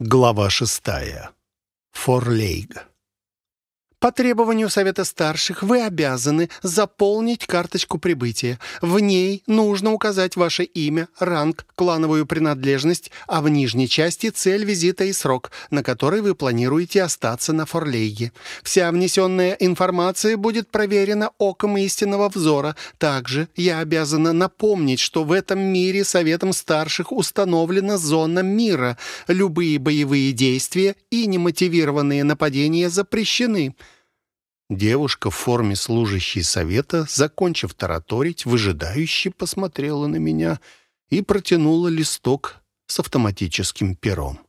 Глава шестая. Форлейг. По требованию Совета Старших вы обязаны заполнить карточку прибытия. В ней нужно указать ваше имя, ранг, клановую принадлежность, а в нижней части цель визита и срок, на который вы планируете остаться на Форлейге. Вся внесенная информация будет проверена оком истинного взора. Также я обязана напомнить, что в этом мире Советом Старших установлена зона мира. Любые боевые действия и немотивированные нападения запрещены. Девушка в форме служащей совета, закончив тараторить, выжидающе посмотрела на меня и протянула листок с автоматическим пером.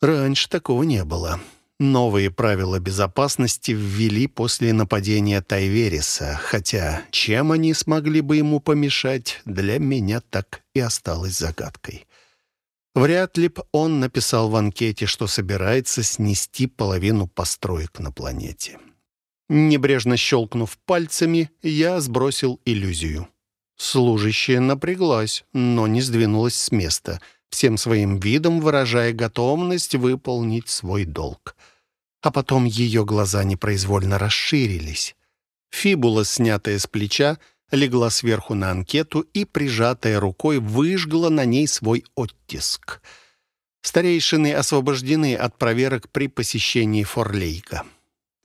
Раньше такого не было. Новые правила безопасности ввели после нападения Тайвериса, хотя чем они смогли бы ему помешать, для меня так и осталось загадкой. Вряд ли б он написал в анкете, что собирается снести половину построек на планете. Небрежно щелкнув пальцами, я сбросил иллюзию. Служащая напряглась, но не сдвинулась с места, всем своим видом выражая готовность выполнить свой долг. А потом ее глаза непроизвольно расширились. Фибула, снятая с плеча, легла сверху на анкету и, прижатая рукой, выжгла на ней свой оттиск. Старейшины освобождены от проверок при посещении Форлейка.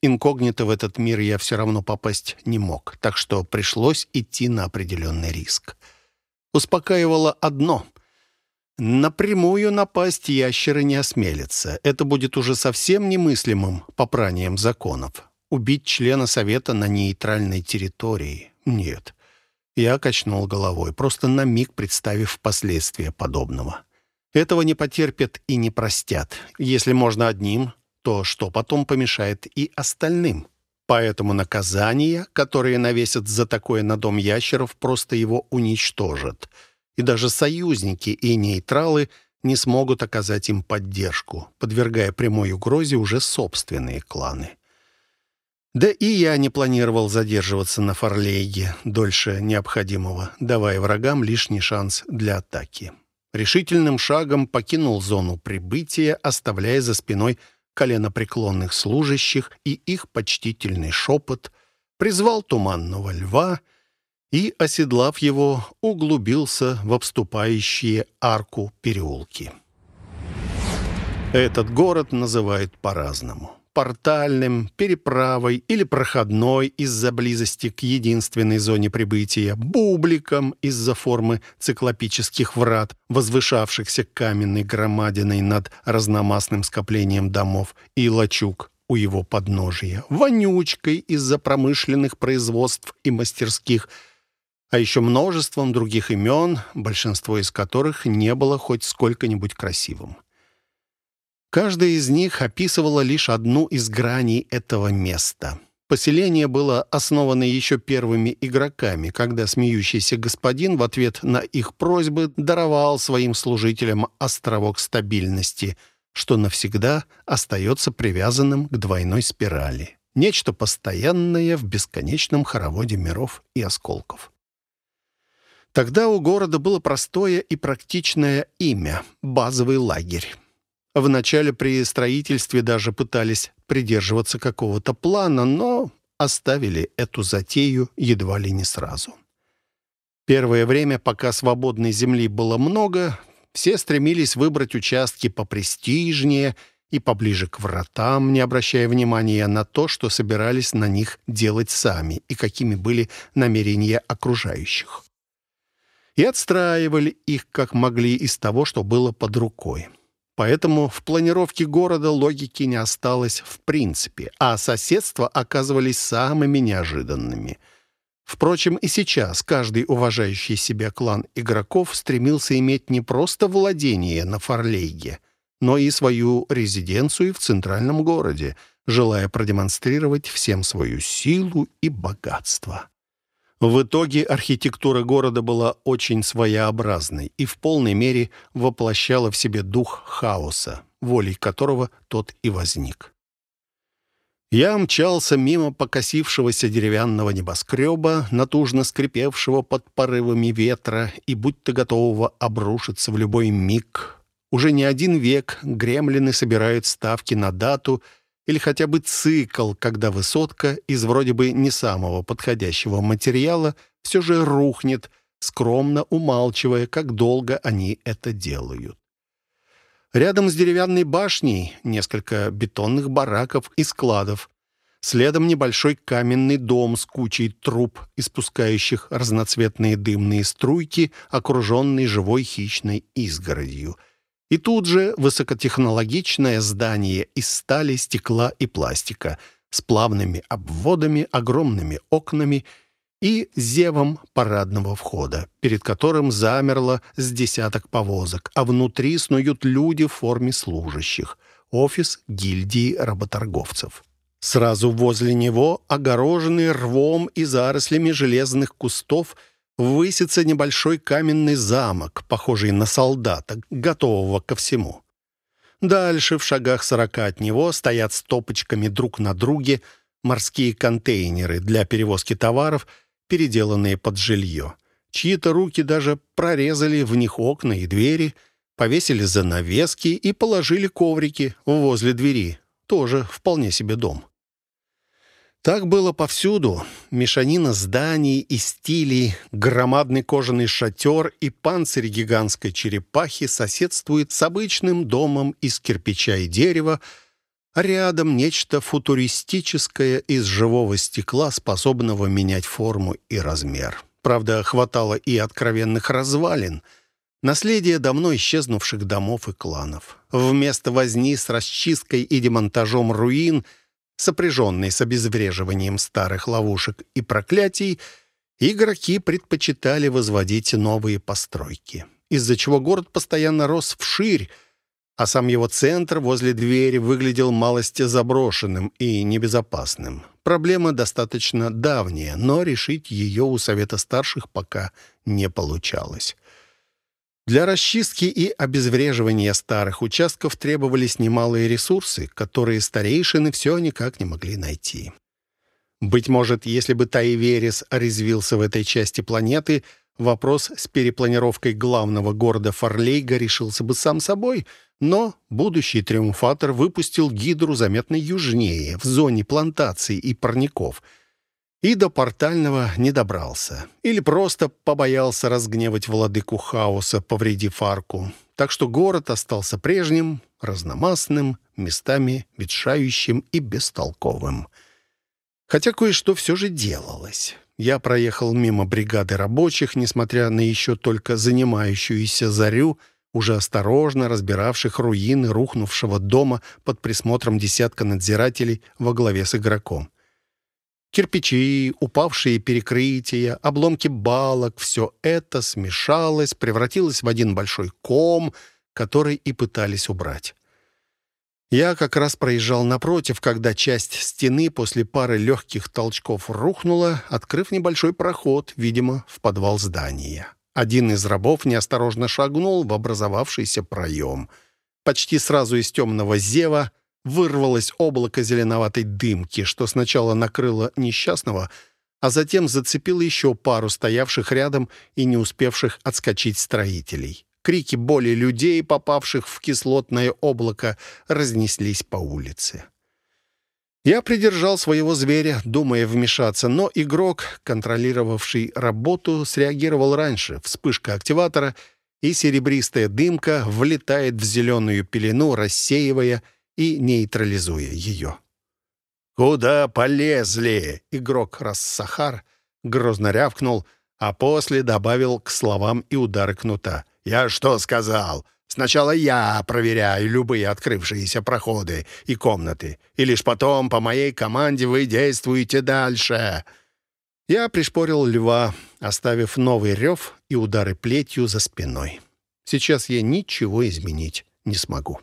Инкогнито в этот мир я все равно попасть не мог, так что пришлось идти на определенный риск. Успокаивало одно — Напрямую напасть ящеры не осмелятся. Это будет уже совсем немыслимым попранием законов. Убить члена Совета на нейтральной территории — нет. Я качнул головой, просто на миг представив последствия подобного. Этого не потерпят и не простят. Если можно одним, то что потом помешает и остальным? Поэтому наказания, которые навесят за такое на дом ящеров, просто его уничтожат. И даже союзники и нейтралы не смогут оказать им поддержку, подвергая прямой угрозе уже собственные кланы. Да и я не планировал задерживаться на Фарлейге дольше необходимого, давая врагам лишний шанс для атаки. Решительным шагом покинул зону прибытия, оставляя за спиной коленопреклонных служащих и их почтительный шепот, призвал туманного льва и, оседлав его, углубился в обступающие арку переулки. Этот город называют по-разному портальным, переправой или проходной из-за близости к единственной зоне прибытия, бубликом из-за формы циклопических врат, возвышавшихся каменной громадиной над разномастным скоплением домов, и лачуг у его подножия, вонючкой из-за промышленных производств и мастерских, а еще множеством других имен, большинство из которых не было хоть сколько-нибудь красивым. Каждая из них описывала лишь одну из граней этого места. Поселение было основано еще первыми игроками, когда смеющийся господин в ответ на их просьбы даровал своим служителям островок стабильности, что навсегда остается привязанным к двойной спирали. Нечто постоянное в бесконечном хороводе миров и осколков. Тогда у города было простое и практичное имя — базовый лагерь. Вначале при строительстве даже пытались придерживаться какого-то плана, но оставили эту затею едва ли не сразу. Первое время, пока свободной земли было много, все стремились выбрать участки попрестижнее и поближе к вратам, не обращая внимания на то, что собирались на них делать сами и какими были намерения окружающих. И отстраивали их как могли из того, что было под рукой. Поэтому в планировке города логики не осталось в принципе, а соседства оказывались самыми неожиданными. Впрочем, и сейчас каждый уважающий себя клан игроков стремился иметь не просто владение на Фарлейге, но и свою резиденцию в центральном городе, желая продемонстрировать всем свою силу и богатство. В итоге архитектура города была очень своеобразной и в полной мере воплощала в себе дух хаоса, волей которого тот и возник. Я мчался мимо покосившегося деревянного небоскреба, натужно скрипевшего под порывами ветра и будто готового обрушиться в любой миг. Уже не один век гремлины собирают ставки на дату или хотя бы цикл, когда высотка из вроде бы не самого подходящего материала все же рухнет, скромно умалчивая, как долго они это делают. Рядом с деревянной башней несколько бетонных бараков и складов. Следом небольшой каменный дом с кучей труб, испускающих разноцветные дымные струйки, окруженный живой хищной изгородью. И тут же высокотехнологичное здание из стали, стекла и пластика с плавными обводами, огромными окнами и зевом парадного входа, перед которым замерло с десяток повозок, а внутри снуют люди в форме служащих. Офис гильдии работорговцев. Сразу возле него, огороженный рвом и зарослями железных кустов, высится небольшой каменный замок, похожий на солдата, готового ко всему. Дальше, в шагах сорока от него, стоят стопочками друг на друге морские контейнеры для перевозки товаров – переделанные под жилье. Чьи-то руки даже прорезали в них окна и двери, повесили занавески и положили коврики возле двери. Тоже вполне себе дом. Так было повсюду. Мешанина зданий и стилей, громадный кожаный шатер и панцирь гигантской черепахи соседствует с обычным домом из кирпича и дерева, а рядом нечто футуристическое из живого стекла, способного менять форму и размер. Правда, хватало и откровенных развалин, наследие давно исчезнувших домов и кланов. Вместо возни с расчисткой и демонтажом руин, сопряженной с обезвреживанием старых ловушек и проклятий, игроки предпочитали возводить новые постройки, из-за чего город постоянно рос вширь, а сам его центр возле двери выглядел малости заброшенным и небезопасным. Проблема достаточно давняя, но решить ее у Совета Старших пока не получалось. Для расчистки и обезвреживания старых участков требовались немалые ресурсы, которые старейшины все никак не могли найти. Быть может, если бы Таиверис резвился в этой части планеты, вопрос с перепланировкой главного города Фарлейга решился бы сам собой — но будущий триумфатор выпустил гидру заметно южнее, в зоне плантаций и парников, и до портального не добрался. Или просто побоялся разгневать владыку хаоса, повредив арку. Так что город остался прежним, разномастным, местами ветшающим и бестолковым. Хотя кое-что все же делалось. Я проехал мимо бригады рабочих, несмотря на еще только занимающуюся зарю, уже осторожно разбиравших руины рухнувшего дома под присмотром десятка надзирателей во главе с игроком. Кирпичи, упавшие перекрытия, обломки балок — все это смешалось, превратилось в один большой ком, который и пытались убрать. Я как раз проезжал напротив, когда часть стены после пары легких толчков рухнула, открыв небольшой проход, видимо, в подвал здания. Один из рабов неосторожно шагнул в образовавшийся проем. Почти сразу из темного зева вырвалось облако зеленоватой дымки, что сначала накрыло несчастного, а затем зацепило еще пару стоявших рядом и не успевших отскочить строителей. Крики боли людей, попавших в кислотное облако, разнеслись по улице. Я придержал своего зверя, думая вмешаться, но игрок, контролировавший работу, среагировал раньше. Вспышка активатора, и серебристая дымка влетает в зеленую пелену, рассеивая и нейтрализуя ее. «Куда полезли?» — игрок Рассахар грозно рявкнул, а после добавил к словам и удары кнута. «Я что сказал? Сначала я проверяю любые открывшиеся проходы и комнаты, и лишь потом по моей команде вы действуете дальше». Я пришпорил льва, оставив новый рев и удары плетью за спиной. Сейчас я ничего изменить не смогу.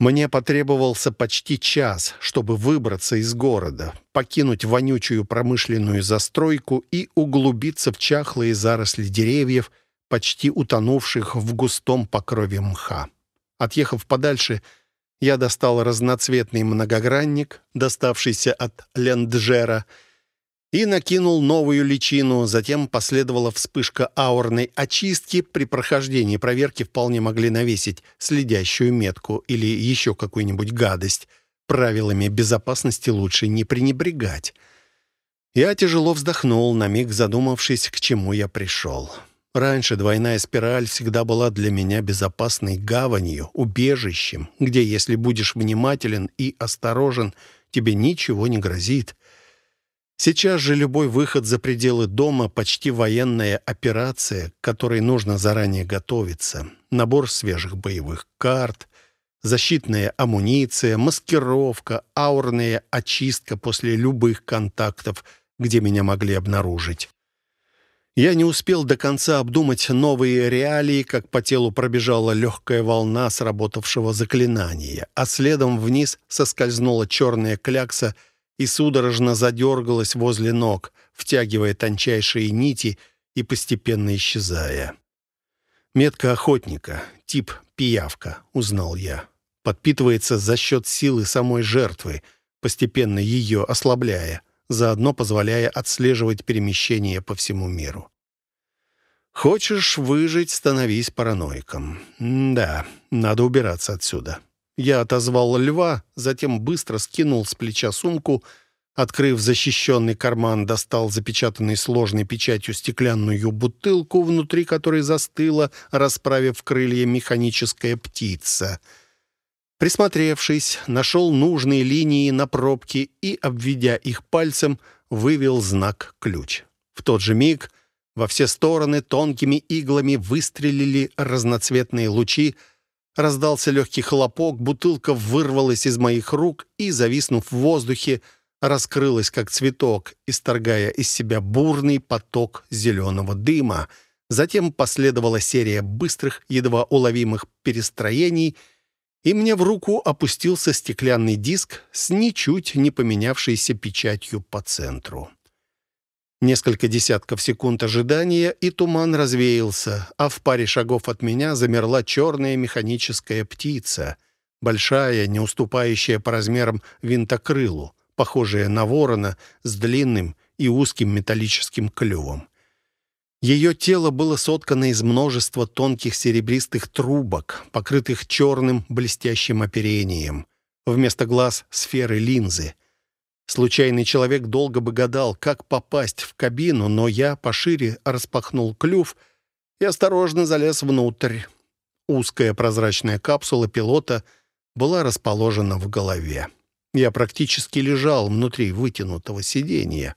Мне потребовался почти час, чтобы выбраться из города, покинуть вонючую промышленную застройку и углубиться в чахлые заросли деревьев, почти утонувших в густом покрове мха. Отъехав подальше, я достал разноцветный многогранник, доставшийся от Ленджера, и накинул новую личину. Затем последовала вспышка аурной очистки. При прохождении проверки вполне могли навесить следящую метку или еще какую-нибудь гадость. Правилами безопасности лучше не пренебрегать. Я тяжело вздохнул, на миг задумавшись, к чему я пришел. Раньше двойная спираль всегда была для меня безопасной гаванью, убежищем, где, если будешь внимателен и осторожен, тебе ничего не грозит. Сейчас же любой выход за пределы дома — почти военная операция, к которой нужно заранее готовиться. Набор свежих боевых карт, защитная амуниция, маскировка, аурная очистка после любых контактов, где меня могли обнаружить. Я не успел до конца обдумать новые реалии, как по телу пробежала легкая волна сработавшего заклинания, а следом вниз соскользнула черная клякса и судорожно задергалась возле ног, втягивая тончайшие нити и постепенно исчезая. Метка охотника, тип пиявка, узнал я. Подпитывается за счет силы самой жертвы, постепенно ее ослабляя заодно позволяя отслеживать перемещения по всему миру. Хочешь выжить, становись параноиком. М да, надо убираться отсюда. Я отозвал льва, затем быстро скинул с плеча сумку, открыв защищенный карман, достал запечатанной сложной печатью стеклянную бутылку, внутри которой застыла, расправив крылья, механическая птица — Присмотревшись, нашел нужные линии на пробке и, обведя их пальцем, вывел знак «ключ». В тот же миг во все стороны тонкими иглами выстрелили разноцветные лучи, раздался легкий хлопок, бутылка вырвалась из моих рук и, зависнув в воздухе, раскрылась как цветок, исторгая из себя бурный поток зеленого дыма. Затем последовала серия быстрых, едва уловимых перестроений — и мне в руку опустился стеклянный диск с ничуть не поменявшейся печатью по центру. Несколько десятков секунд ожидания, и туман развеялся, а в паре шагов от меня замерла черная механическая птица, большая, не уступающая по размерам винтокрылу, похожая на ворона с длинным и узким металлическим клювом. Ее тело было соткано из множества тонких серебристых трубок, покрытых черным блестящим оперением. Вместо глаз — сферы линзы. Случайный человек долго бы гадал, как попасть в кабину, но я пошире распахнул клюв и осторожно залез внутрь. Узкая прозрачная капсула пилота была расположена в голове. Я практически лежал внутри вытянутого сиденья.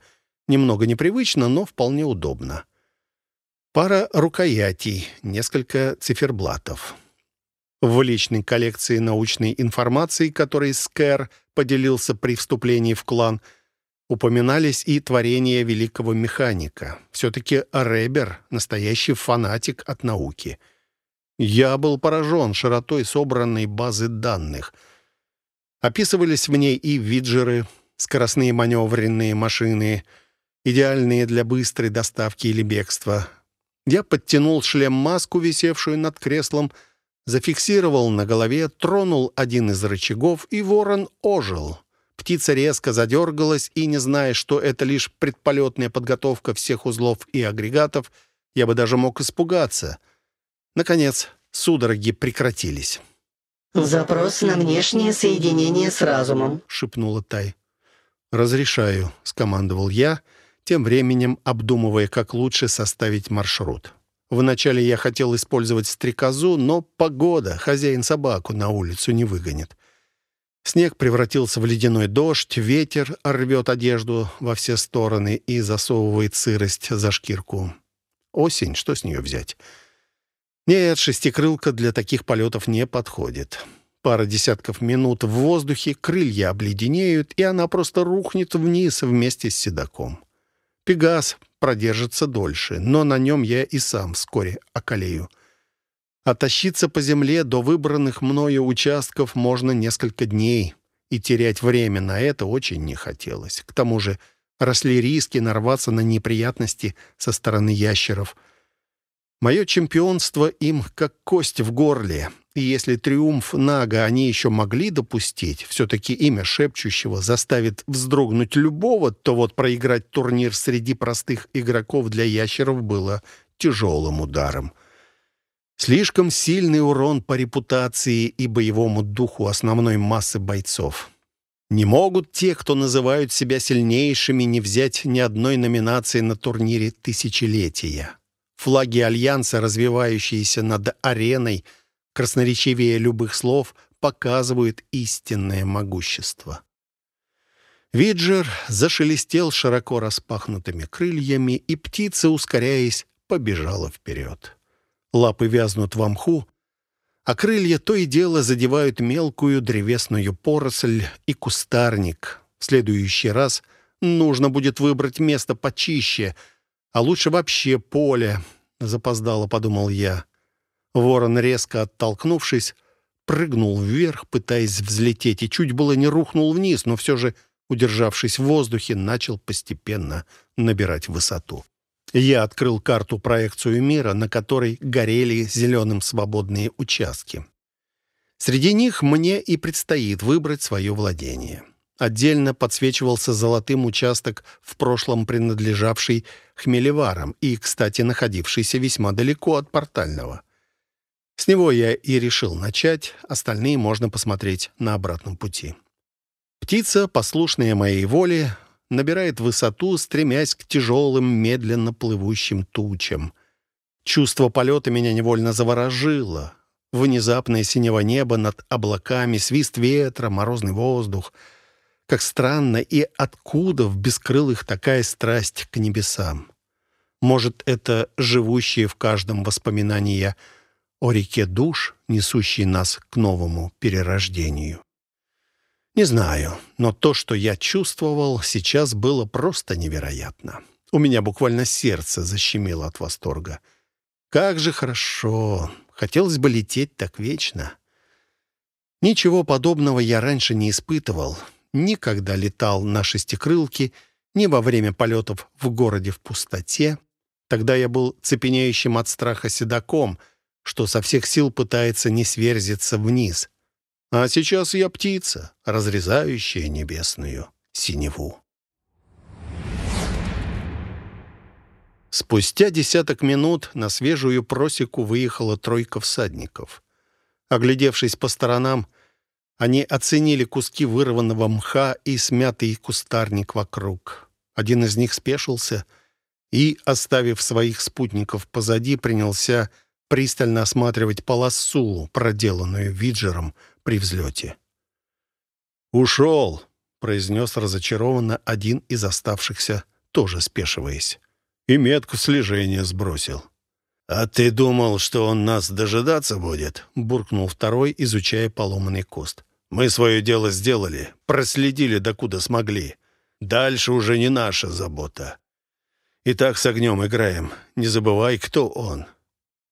Немного непривычно, но вполне удобно. Пара рукоятей, несколько циферблатов. В личной коллекции научной информации, которой Скэр поделился при вступлении в клан, упоминались и творения великого механика. Все-таки Ребер — настоящий фанатик от науки. Я был поражен широтой собранной базы данных. Описывались в ней и виджеры, скоростные маневренные машины, идеальные для быстрой доставки или бегства — я подтянул шлем-маску, висевшую над креслом, зафиксировал на голове, тронул один из рычагов, и ворон ожил. Птица резко задергалась, и, не зная, что это лишь предполетная подготовка всех узлов и агрегатов, я бы даже мог испугаться. Наконец, судороги прекратились. «Запрос на внешнее соединение с разумом», — шепнула Тай. «Разрешаю», — скомандовал я, — тем временем обдумывая, как лучше составить маршрут. Вначале я хотел использовать стрекозу, но погода, хозяин собаку на улицу не выгонит. Снег превратился в ледяной дождь, ветер рвет одежду во все стороны и засовывает сырость за шкирку. Осень, что с нее взять? Нет, шестикрылка для таких полетов не подходит. Пара десятков минут в воздухе, крылья обледенеют, и она просто рухнет вниз вместе с седаком. Пегас продержится дольше, но на нем я и сам вскоре околею. А тащиться по земле до выбранных мною участков можно несколько дней, и терять время на это очень не хотелось. К тому же росли риски нарваться на неприятности со стороны ящеров. Мое чемпионство им как кость в горле, И если триумф Нага они еще могли допустить, все-таки имя шепчущего заставит вздрогнуть любого, то вот проиграть турнир среди простых игроков для ящеров было тяжелым ударом. Слишком сильный урон по репутации и боевому духу основной массы бойцов. Не могут те, кто называют себя сильнейшими, не взять ни одной номинации на турнире тысячелетия. Флаги Альянса, развивающиеся над ареной, красноречивее любых слов, показывают истинное могущество. Виджер зашелестел широко распахнутыми крыльями, и птица, ускоряясь, побежала вперед. Лапы вязнут в мху, а крылья то и дело задевают мелкую древесную поросль и кустарник. В следующий раз нужно будет выбрать место почище, а лучше вообще поле, запоздало подумал я. Ворон, резко оттолкнувшись, прыгнул вверх, пытаясь взлететь, и чуть было не рухнул вниз, но все же, удержавшись в воздухе, начал постепенно набирать высоту. Я открыл карту-проекцию мира, на которой горели зеленым свободные участки. Среди них мне и предстоит выбрать свое владение. Отдельно подсвечивался золотым участок, в прошлом принадлежавший хмелеварам и, кстати, находившийся весьма далеко от портального. С него я и решил начать, остальные можно посмотреть на обратном пути. Птица, послушная моей воле, набирает высоту, стремясь к тяжелым, медленно плывущим тучам. Чувство полета меня невольно заворожило. Внезапное синего неба над облаками, свист ветра, морозный воздух. Как странно, и откуда в бескрылых такая страсть к небесам? Может, это живущие в каждом воспоминании о реке душ, несущей нас к новому перерождению? Не знаю, но то, что я чувствовал, сейчас было просто невероятно. У меня буквально сердце защемило от восторга. Как же хорошо! Хотелось бы лететь так вечно. Ничего подобного я раньше не испытывал. Никогда летал на шестикрылке, ни во время полетов в городе в пустоте. Тогда я был цепенеющим от страха седаком, что со всех сил пытается не сверзиться вниз — а сейчас я птица, разрезающая небесную синеву. Спустя десяток минут на свежую просеку выехала тройка всадников. Оглядевшись по сторонам, они оценили куски вырванного мха и смятый кустарник вокруг. Один из них спешился и, оставив своих спутников позади, принялся пристально осматривать полосу, проделанную Виджером, при взлете. «Ушел», — произнес разочарованно один из оставшихся, тоже спешиваясь. И метку слежения сбросил. «А ты думал, что он нас дожидаться будет?» — буркнул второй, изучая поломанный куст. «Мы свое дело сделали, проследили, докуда смогли. Дальше уже не наша забота. И так с огнем играем. Не забывай, кто он».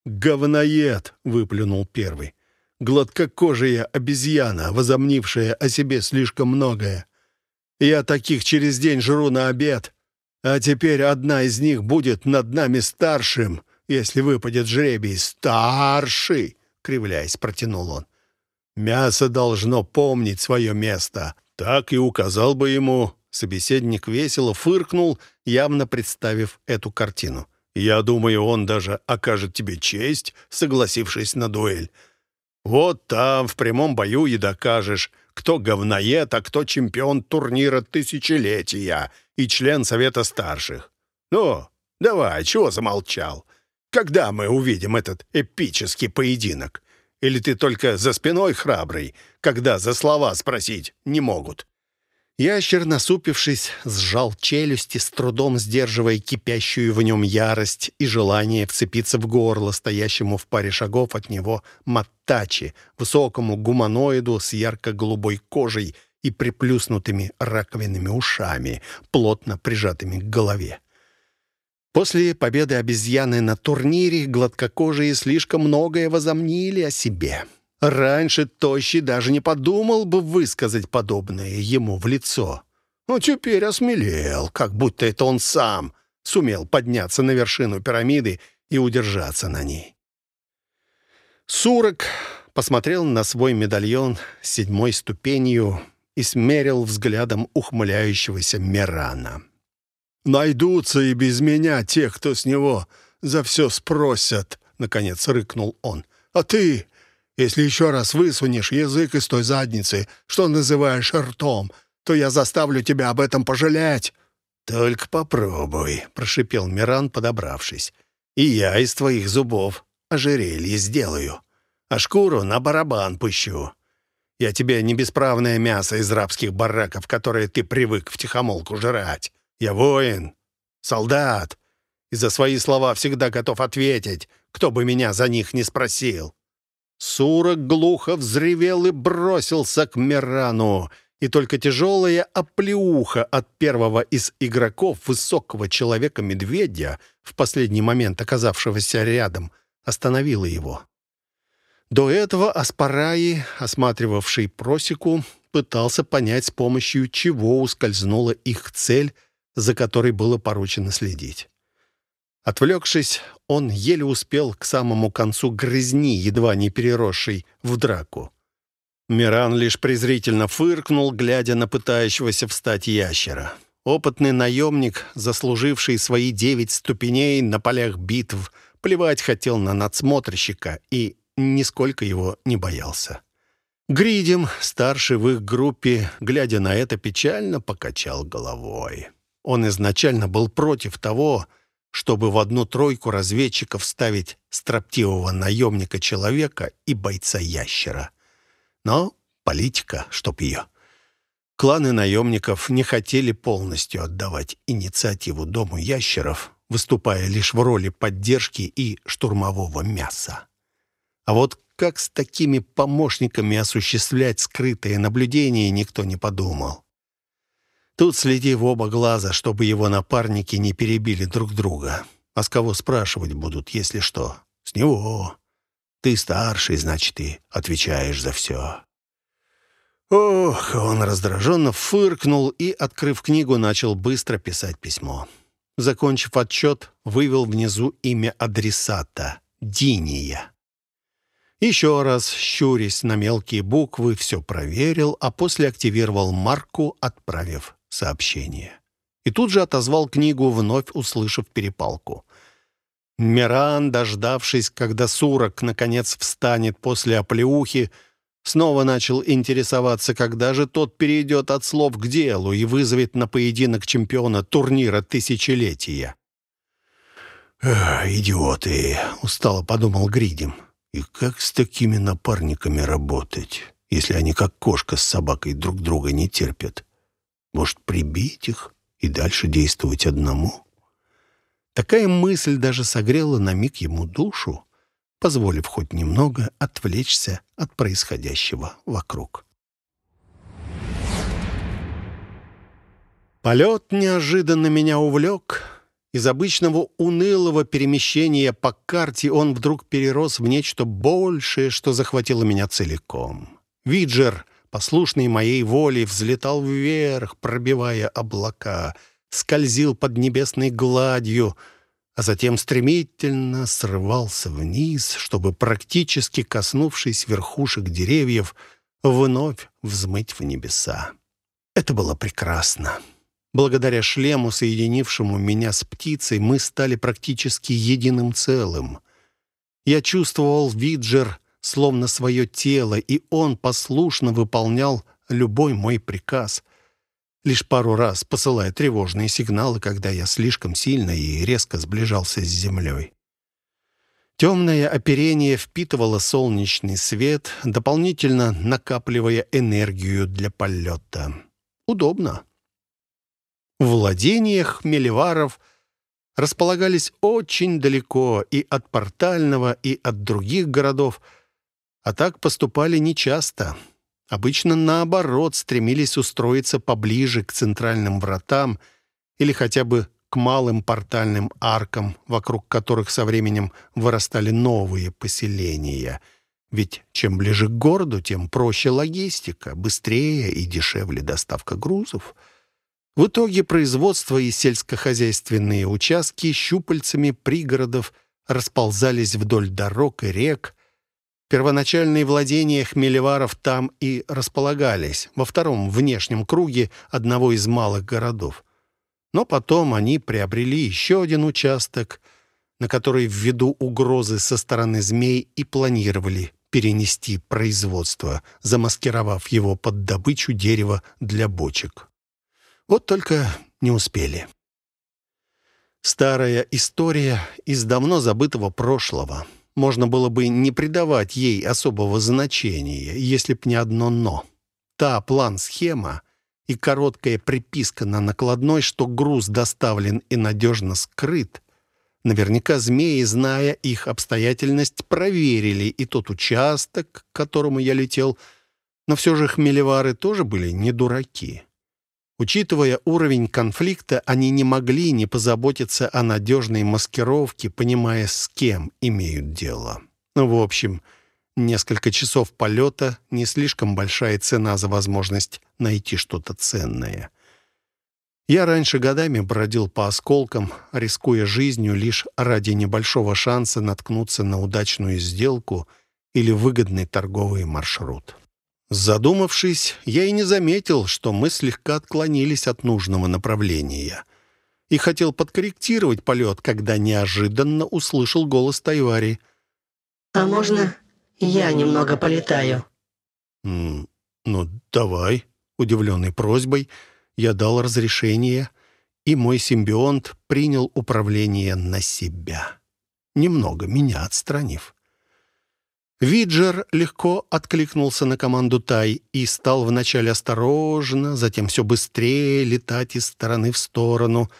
«Говноед!» — выплюнул первый гладкокожая обезьяна, возомнившая о себе слишком многое. Я таких через день жру на обед, а теперь одна из них будет над нами старшим, если выпадет жребий. Старший!» — кривляясь, протянул он. «Мясо должно помнить свое место. Так и указал бы ему». Собеседник весело фыркнул, явно представив эту картину. «Я думаю, он даже окажет тебе честь, согласившись на дуэль. Вот там, в прямом бою, и докажешь, кто говноед, а кто чемпион турнира тысячелетия и член Совета Старших. Ну, давай, чего замолчал? Когда мы увидим этот эпический поединок? Или ты только за спиной храбрый, когда за слова спросить не могут?» Ящер, насупившись, сжал челюсти, с трудом сдерживая кипящую в нем ярость и желание вцепиться в горло стоящему в паре шагов от него Маттачи, высокому гуманоиду с ярко-голубой кожей и приплюснутыми раковинными ушами, плотно прижатыми к голове. После победы обезьяны на турнире гладкокожие слишком многое возомнили о себе — Раньше Тощий даже не подумал бы высказать подобное ему в лицо. Но теперь осмелел, как будто это он сам сумел подняться на вершину пирамиды и удержаться на ней. Сурок посмотрел на свой медальон седьмой ступенью и смерил взглядом ухмыляющегося Мирана. «Найдутся и без меня те, кто с него за все спросят», — наконец рыкнул он. «А ты, если еще раз высунешь язык из той задницы, что называешь ртом, то я заставлю тебя об этом пожалеть». «Только попробуй», — прошипел Миран, подобравшись. «И я из твоих зубов ожерелье сделаю, а шкуру на барабан пущу. Я тебе не бесправное мясо из рабских бараков, которое ты привык втихомолку жрать. Я воин, солдат, и за свои слова всегда готов ответить, кто бы меня за них не спросил». Сурок глухо взревел и бросился к Мирану, и только тяжелая оплеуха от первого из игроков, высокого человека-медведя, в последний момент оказавшегося рядом, остановила его. До этого Аспараи, осматривавший просеку, пытался понять, с помощью чего ускользнула их цель, за которой было поручено следить. Отвлекшись, он еле успел к самому концу грызни, едва не переросшей в драку. Миран лишь презрительно фыркнул, глядя на пытающегося встать ящера. Опытный наемник, заслуживший свои девять ступеней на полях битв, плевать хотел на надсмотрщика и нисколько его не боялся. Гридем, старший в их группе, глядя на это, печально покачал головой. Он изначально был против того, чтобы в одну тройку разведчиков ставить строптивого наемника-человека и бойца-ящера. Но политика, чтоб ее. Кланы наемников не хотели полностью отдавать инициативу Дому ящеров, выступая лишь в роли поддержки и штурмового мяса. А вот как с такими помощниками осуществлять скрытое наблюдение, никто не подумал. Тут следи в оба глаза, чтобы его напарники не перебили друг друга. А с кого спрашивать будут, если что? С него. Ты старший, значит, ты отвечаешь за все. Ох, он раздраженно фыркнул и, открыв книгу, начал быстро писать письмо. Закончив отчет, вывел внизу имя адресата — Диния. Еще раз, щурясь на мелкие буквы, все проверил, а после активировал марку, отправив сообщение. И тут же отозвал книгу, вновь услышав перепалку. Миран, дождавшись, когда Сурок наконец встанет после оплеухи, снова начал интересоваться, когда же тот перейдет от слов к делу и вызовет на поединок чемпиона турнира тысячелетия. «Идиоты!» — устало подумал Гридим. «И как с такими напарниками работать, если они как кошка с собакой друг друга не терпят?» Может, прибить их и дальше действовать одному? Такая мысль даже согрела на миг ему душу, позволив хоть немного отвлечься от происходящего вокруг. Полет неожиданно меня увлек. Из обычного унылого перемещения по карте он вдруг перерос в нечто большее, что захватило меня целиком. Виджер послушный моей воле, взлетал вверх, пробивая облака, скользил под небесной гладью, а затем стремительно срывался вниз, чтобы, практически коснувшись верхушек деревьев, вновь взмыть в небеса. Это было прекрасно. Благодаря шлему, соединившему меня с птицей, мы стали практически единым целым. Я чувствовал Виджер словно свое тело, и он послушно выполнял любой мой приказ. Лишь пару раз посылая тревожные сигналы, когда я слишком сильно и резко сближался с землей. Темное оперение впитывало солнечный свет, дополнительно накапливая энергию для полета. Удобно. В владениях Меливаров располагались очень далеко и от портального, и от других городов, а так поступали нечасто. Обычно, наоборот, стремились устроиться поближе к центральным вратам или хотя бы к малым портальным аркам, вокруг которых со временем вырастали новые поселения. Ведь чем ближе к городу, тем проще логистика, быстрее и дешевле доставка грузов. В итоге производство и сельскохозяйственные участки щупальцами пригородов расползались вдоль дорог и рек, Первоначальные владения хмелеваров там и располагались, во втором внешнем круге одного из малых городов. Но потом они приобрели еще один участок, на который ввиду угрозы со стороны змей и планировали перенести производство, замаскировав его под добычу дерева для бочек. Вот только не успели. Старая история из давно забытого прошлого — можно было бы не придавать ей особого значения, если б не одно «но». Та план-схема и короткая приписка на накладной, что груз доставлен и надежно скрыт. Наверняка змеи, зная их обстоятельность, проверили и тот участок, к которому я летел, но все же хмелевары тоже были не дураки. Учитывая уровень конфликта, они не могли не позаботиться о надежной маскировке, понимая, с кем имеют дело. Ну, в общем, несколько часов полета — не слишком большая цена за возможность найти что-то ценное. Я раньше годами бродил по осколкам, рискуя жизнью лишь ради небольшого шанса наткнуться на удачную сделку или выгодный торговый маршрут. Задумавшись, я и не заметил, что мы слегка отклонились от нужного направления. И хотел подкорректировать полет, когда неожиданно услышал голос Тайвари. «А можно я немного полетаю?» «Ну, давай», — удивленный просьбой, я дал разрешение, и мой симбионт принял управление на себя, немного меня отстранив. Виджер легко откликнулся на команду Тай и стал вначале осторожно, затем все быстрее летать из стороны в сторону.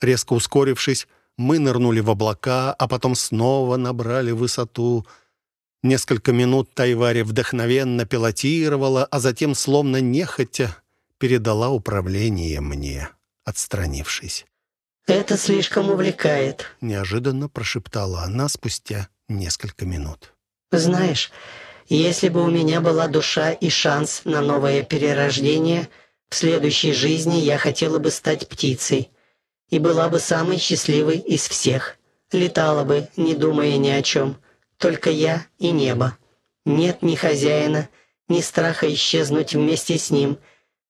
Резко ускорившись, мы нырнули в облака, а потом снова набрали высоту. Несколько минут Тайвари вдохновенно пилотировала, а затем, словно нехотя, передала управление мне, отстранившись. «Это слишком увлекает», — неожиданно прошептала она спустя несколько минут. Знаешь, если бы у меня была душа и шанс на новое перерождение, в следующей жизни я хотела бы стать птицей и была бы самой счастливой из всех. Летала бы, не думая ни о чем, только я и небо. Нет ни хозяина, ни страха исчезнуть вместе с ним.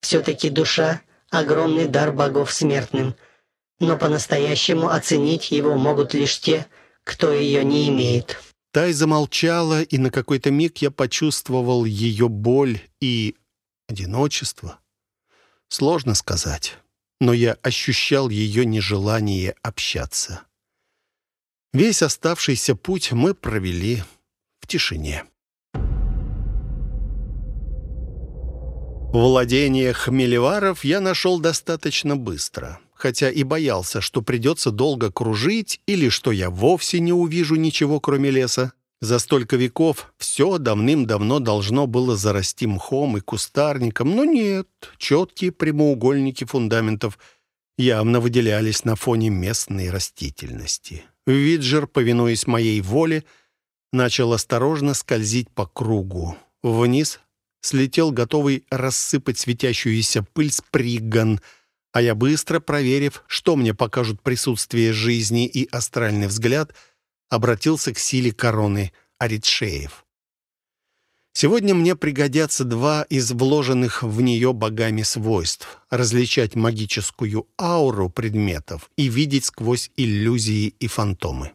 Все-таки душа — огромный дар богов смертным, но по-настоящему оценить его могут лишь те, кто ее не имеет». Тай замолчала, и на какой-то миг я почувствовал ее боль и одиночество. Сложно сказать, но я ощущал ее нежелание общаться. Весь оставшийся путь мы провели в тишине. Владение хмелеваров я нашел достаточно быстро хотя и боялся, что придется долго кружить или что я вовсе не увижу ничего, кроме леса. За столько веков все давным-давно должно было зарасти мхом и кустарником, но нет, четкие прямоугольники фундаментов явно выделялись на фоне местной растительности. Виджер, повинуясь моей воле, начал осторожно скользить по кругу. Вниз слетел готовый рассыпать светящуюся пыль сприган — а я быстро, проверив, что мне покажут присутствие жизни и астральный взгляд, обратился к силе короны Аритшеев. Сегодня мне пригодятся два из вложенных в нее богами свойств — различать магическую ауру предметов и видеть сквозь иллюзии и фантомы.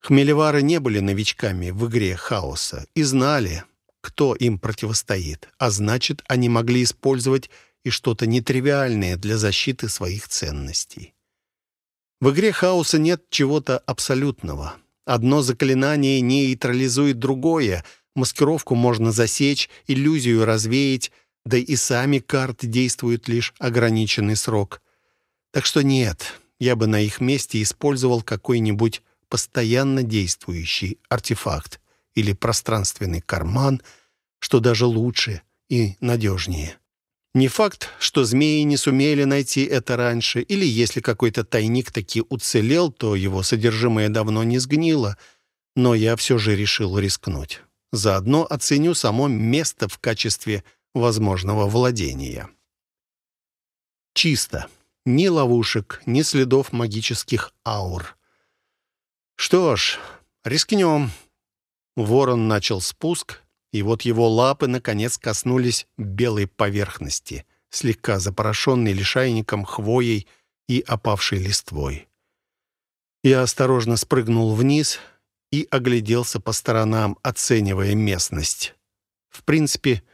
Хмелевары не были новичками в игре хаоса и знали, кто им противостоит, а значит, они могли использовать и что-то нетривиальное для защиты своих ценностей. В игре хаоса нет чего-то абсолютного. Одно заклинание нейтрализует другое, маскировку можно засечь, иллюзию развеять, да и сами карты действуют лишь ограниченный срок. Так что нет, я бы на их месте использовал какой-нибудь постоянно действующий артефакт или пространственный карман, что даже лучше и надежнее. Не факт, что змеи не сумели найти это раньше, или если какой-то тайник таки уцелел, то его содержимое давно не сгнило, но я все же решил рискнуть. Заодно оценю само место в качестве возможного владения. Чисто. Ни ловушек, ни следов магических аур. Что ж, рискнем. Ворон начал спуск, и вот его лапы, наконец, коснулись белой поверхности, слегка запорошенной лишайником, хвоей и опавшей листвой. Я осторожно спрыгнул вниз и огляделся по сторонам, оценивая местность. В принципе,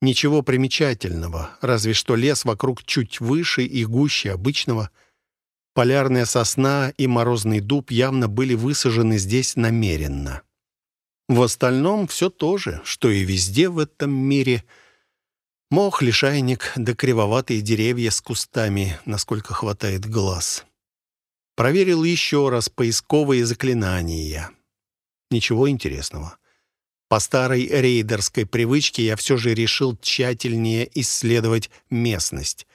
ничего примечательного, разве что лес вокруг чуть выше и гуще обычного. Полярная сосна и морозный дуб явно были высажены здесь намеренно. В остальном все то же, что и везде в этом мире. Мох, лишайник да кривоватые деревья с кустами, насколько хватает глаз. Проверил еще раз поисковые заклинания. Ничего интересного. По старой рейдерской привычке я все же решил тщательнее исследовать местность.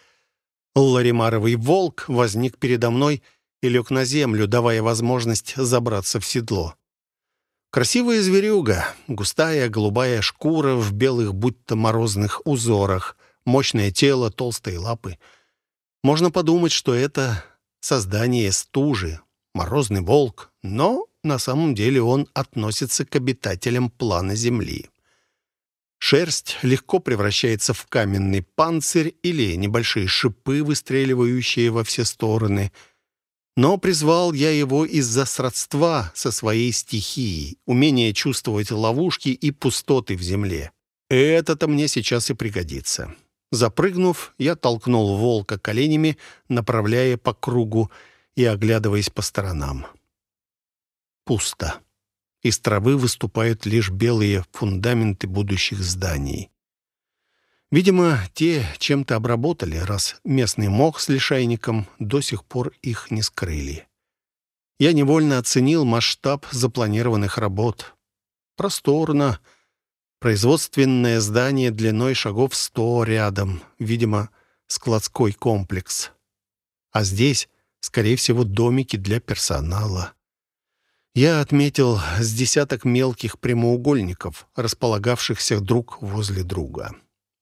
Ларимаровый волк возник передо мной и лег на землю, давая возможность забраться в седло. Красивая зверюга, густая голубая шкура в белых будто морозных узорах, мощное тело, толстые лапы. Можно подумать, что это создание стужи, морозный волк, но на самом деле он относится к обитателям плана Земли. Шерсть легко превращается в каменный панцирь или небольшие шипы, выстреливающие во все стороны. Но призвал я его из-за сродства со своей стихией, умения чувствовать ловушки и пустоты в земле. Это-то мне сейчас и пригодится. Запрыгнув, я толкнул волка коленями, направляя по кругу и оглядываясь по сторонам. Пусто. Из травы выступают лишь белые фундаменты будущих зданий. Видимо, те чем-то обработали, раз местный мох с лишайником до сих пор их не скрыли. Я невольно оценил масштаб запланированных работ. Просторно, Производственное здание длиной шагов сто рядом, видимо, складской комплекс. А здесь, скорее всего, домики для персонала. Я отметил с десяток мелких прямоугольников, располагавшихся друг возле друга.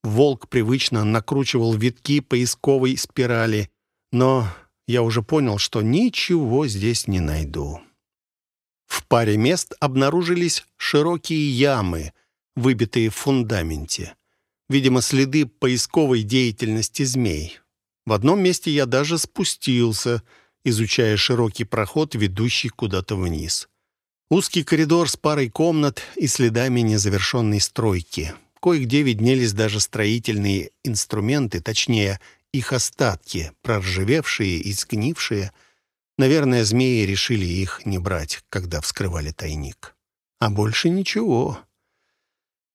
Волк привычно накручивал витки поисковой спирали, но я уже понял, что ничего здесь не найду. В паре мест обнаружились широкие ямы — выбитые в фундаменте. Видимо, следы поисковой деятельности змей. В одном месте я даже спустился, изучая широкий проход, ведущий куда-то вниз. Узкий коридор с парой комнат и следами незавершенной стройки. Кое-где виднелись даже строительные инструменты, точнее, их остатки, проржавевшие и сгнившие. Наверное, змеи решили их не брать, когда вскрывали тайник. А больше ничего.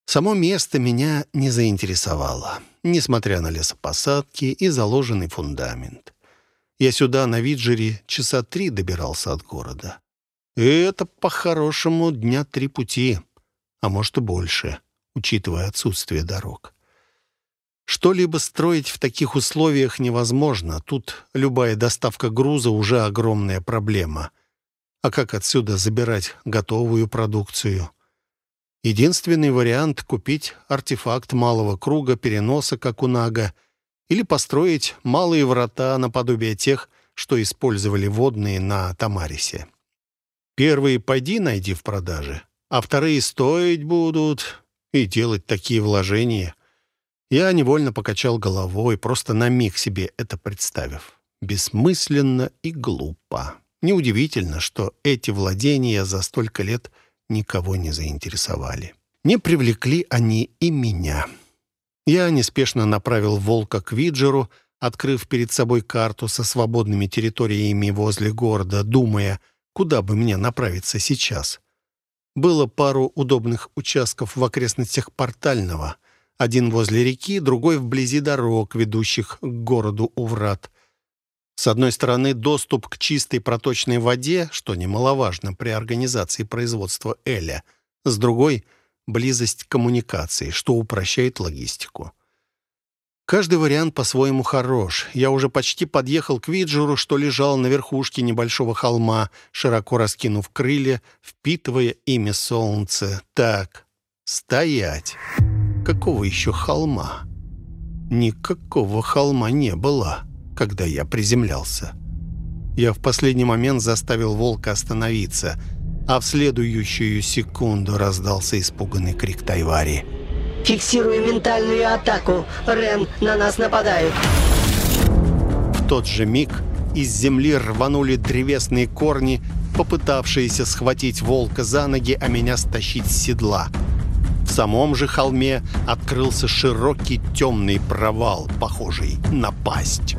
Само место меня не заинтересовало, несмотря на лесопосадки и заложенный фундамент. Я сюда на Виджере часа три добирался от города. И это, по-хорошему, дня три пути, а может и больше, учитывая отсутствие дорог. Что-либо строить в таких условиях невозможно. Тут любая доставка груза уже огромная проблема. А как отсюда забирать готовую продукцию? Единственный вариант — купить артефакт малого круга переноса, как у Нага, или построить малые врата наподобие тех, что использовали водные на Тамарисе. Первые пойди найди в продаже, а вторые стоить будут и делать такие вложения. Я невольно покачал головой, просто на миг себе это представив. Бессмысленно и глупо. Неудивительно, что эти владения за столько лет никого не заинтересовали. Не привлекли они и меня. Я неспешно направил волка к Виджеру, открыв перед собой карту со свободными территориями возле города, думая, куда бы мне направиться сейчас. Было пару удобных участков в окрестностях Портального. Один возле реки, другой вблизи дорог, ведущих к городу Уврат. С одной стороны, доступ к чистой проточной воде, что немаловажно при организации производства Эля. С другой — близость коммуникации, что упрощает логистику. Каждый вариант по-своему хорош. Я уже почти подъехал к Виджеру, что лежал на верхушке небольшого холма, широко раскинув крылья, впитывая ими солнце. Так, стоять. Какого еще холма? Никакого холма не было когда я приземлялся. Я в последний момент заставил волка остановиться, а в следующую секунду раздался испуганный крик Тайвари. «Фиксирую ментальную атаку! Рен, на нас нападают!» В тот же миг из земли рванули древесные корни, попытавшиеся схватить волка за ноги, а меня стащить с седла. В самом же холме открылся широкий темный провал, похожий на пасть.